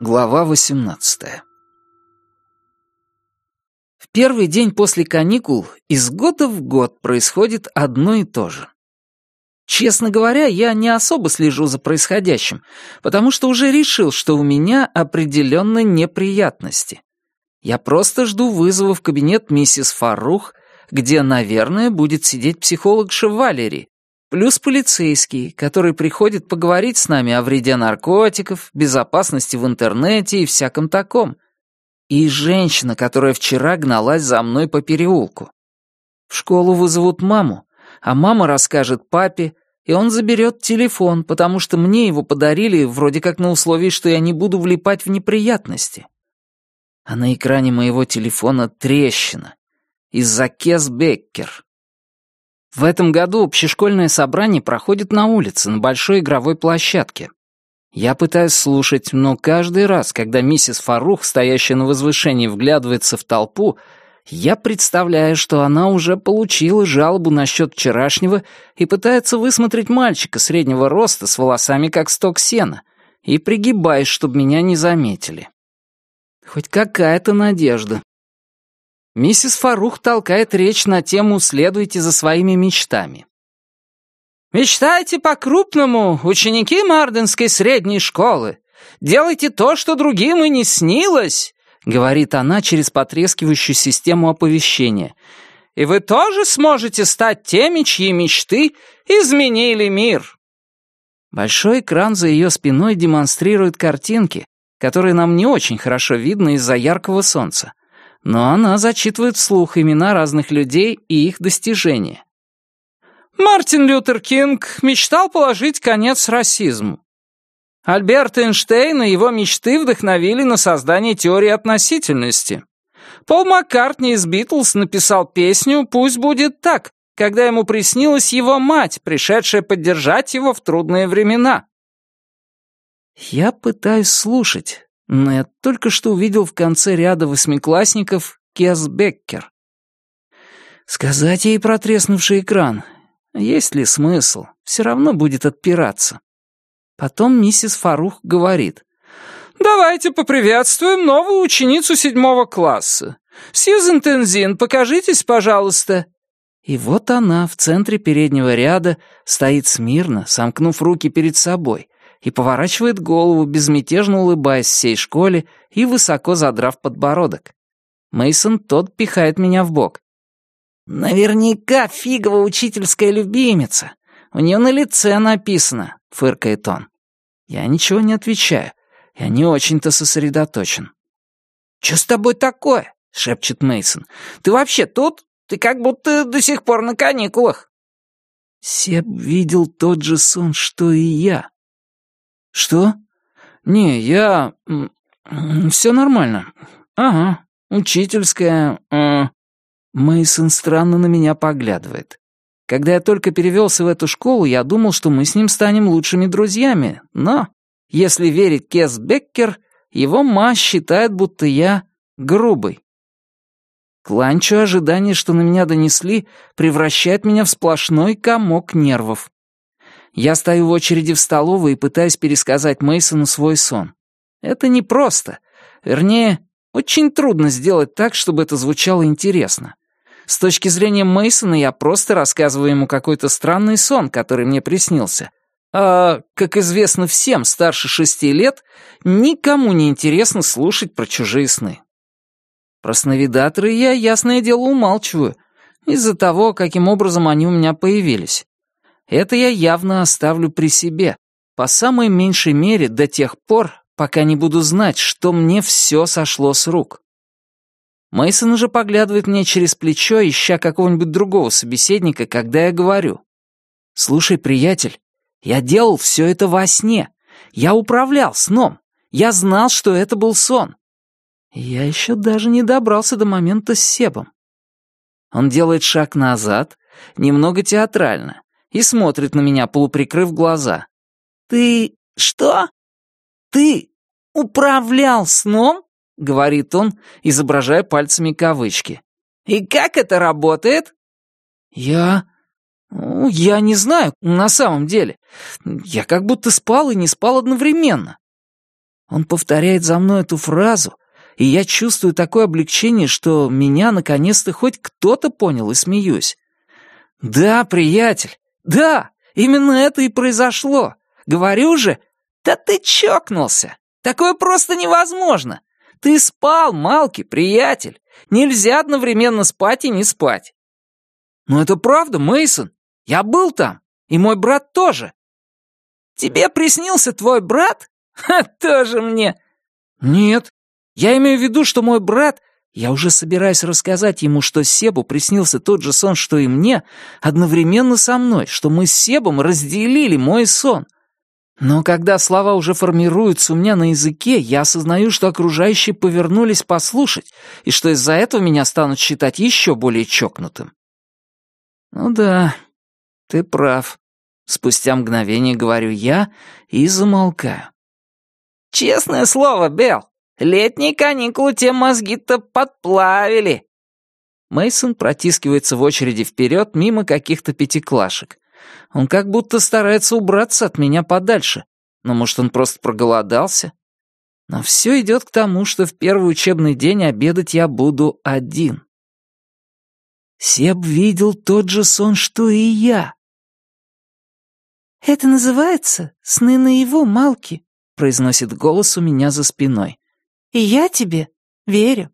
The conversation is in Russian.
Глава 18 В первый день после каникул из года в год происходит одно и то же. Честно говоря, я не особо слежу за происходящим, потому что уже решил, что у меня определенно неприятности. Я просто жду вызова в кабинет миссис Фарух, где, наверное, будет сидеть психолог Шевалери, Плюс полицейский, который приходит поговорить с нами о вреде наркотиков, безопасности в интернете и всяком таком. И женщина, которая вчера гналась за мной по переулку. В школу вызовут маму, а мама расскажет папе, и он заберет телефон, потому что мне его подарили вроде как на условии, что я не буду влипать в неприятности. А на экране моего телефона трещина. Из-за Кес Беккер. В этом году общешкольное собрание проходит на улице, на большой игровой площадке. Я пытаюсь слушать, но каждый раз, когда миссис Фарух, стоящая на возвышении, вглядывается в толпу, я представляю, что она уже получила жалобу насчет вчерашнего и пытается высмотреть мальчика среднего роста с волосами как сток сена, и пригибаюсь, чтобы меня не заметили. Хоть какая-то надежда. Миссис Фарух толкает речь на тему «Следуйте за своими мечтами». «Мечтайте по-крупному, ученики Марденской средней школы. Делайте то, что другим и не снилось», — говорит она через потрескивающую систему оповещения. «И вы тоже сможете стать теми, чьи мечты изменили мир». Большой экран за ее спиной демонстрирует картинки, которые нам не очень хорошо видно из-за яркого солнца но она зачитывает вслух имена разных людей и их достижения. Мартин Лютер Кинг мечтал положить конец расизму. Альберт Эйнштейн и его мечты вдохновили на создание теории относительности. Пол Маккартни из «Битлз» написал песню «Пусть будет так», когда ему приснилась его мать, пришедшая поддержать его в трудные времена. Я пытаюсь слушать, но я только что увидел в конце ряда восьмиклассников Кес Беккер. Сказать ей про треснувший экран. Есть ли смысл? Все равно будет отпираться. Потом миссис Фарух говорит. «Давайте поприветствуем новую ученицу седьмого класса. Сьюзен Тензин, покажитесь, пожалуйста». И вот она в центре переднего ряда стоит смирно, сомкнув руки перед собой, и поворачивает голову, безмятежно улыбаясь всей школе и высоко задрав подбородок. Мейсон тот пихает меня в бок. «Наверняка фигова учительская любимица. У нее на лице написано», — фыркает он. Я ничего не отвечаю. Я не очень-то сосредоточен. «Что с тобой такое?» — шепчет Мейсон. «Ты вообще тут? Ты как будто до сих пор на каникулах». Себ видел тот же сон, что и я. «Что?» «Не, я... все нормально. Ага, учительская... Э...» Мейсон странно на меня поглядывает. Когда я только перевелся в эту школу, я думал, что мы с ним станем лучшими друзьями, но, если верить Кес Беккер, его ма считает, будто я грубый. Кланчу ожидание, что на меня донесли, превращает меня в сплошной комок нервов. Я стою в очереди в столовой и пытаюсь пересказать Мейсону свой сон. Это непросто. Вернее, очень трудно сделать так, чтобы это звучало интересно. С точки зрения Мейсона я просто рассказываю ему какой-то странный сон, который мне приснился. А, как известно всем старше шести лет, никому не интересно слушать про чужие сны. Про сновидаторы я, ясное дело, умалчиваю, из-за того, каким образом они у меня появились. Это я явно оставлю при себе, по самой меньшей мере до тех пор, пока не буду знать, что мне все сошло с рук. Мейсон уже поглядывает мне через плечо, ища какого-нибудь другого собеседника, когда я говорю. «Слушай, приятель, я делал все это во сне. Я управлял сном. Я знал, что это был сон. Я еще даже не добрался до момента с Себом. Он делает шаг назад, немного театрально, и смотрит на меня, полуприкрыв глаза. «Ты что? Ты управлял сном?» — говорит он, изображая пальцами кавычки. «И как это работает?» «Я... Ну, я не знаю, на самом деле. Я как будто спал и не спал одновременно». Он повторяет за мной эту фразу, и я чувствую такое облегчение, что меня наконец-то хоть кто-то понял и смеюсь. «Да, приятель, да, именно это и произошло. Говорю же, да ты чокнулся. Такое просто невозможно. Ты спал, Малки, приятель. Нельзя одновременно спать и не спать». «Но это правда, Мейсон. Я был там, и мой брат тоже». «Тебе приснился твой брат? Ха, тоже мне». «Нет, я имею в виду, что мой брат я уже собираюсь рассказать ему, что Себу приснился тот же сон, что и мне, одновременно со мной, что мы с Себом разделили мой сон. Но когда слова уже формируются у меня на языке, я осознаю, что окружающие повернулись послушать, и что из-за этого меня станут считать еще более чокнутым. Ну да, ты прав. Спустя мгновение говорю я и замолкаю. Честное слово, Белл, Летние каникулы те мозги-то подплавили. Мейсон протискивается в очереди вперед мимо каких-то пятиклашек. Он как будто старается убраться от меня подальше. Но, может, он просто проголодался? Но все идет к тому, что в первый учебный день обедать я буду один. Себ видел тот же сон, что и я. «Это называется сны на его Малки», — произносит голос у меня за спиной. И я тебе верю.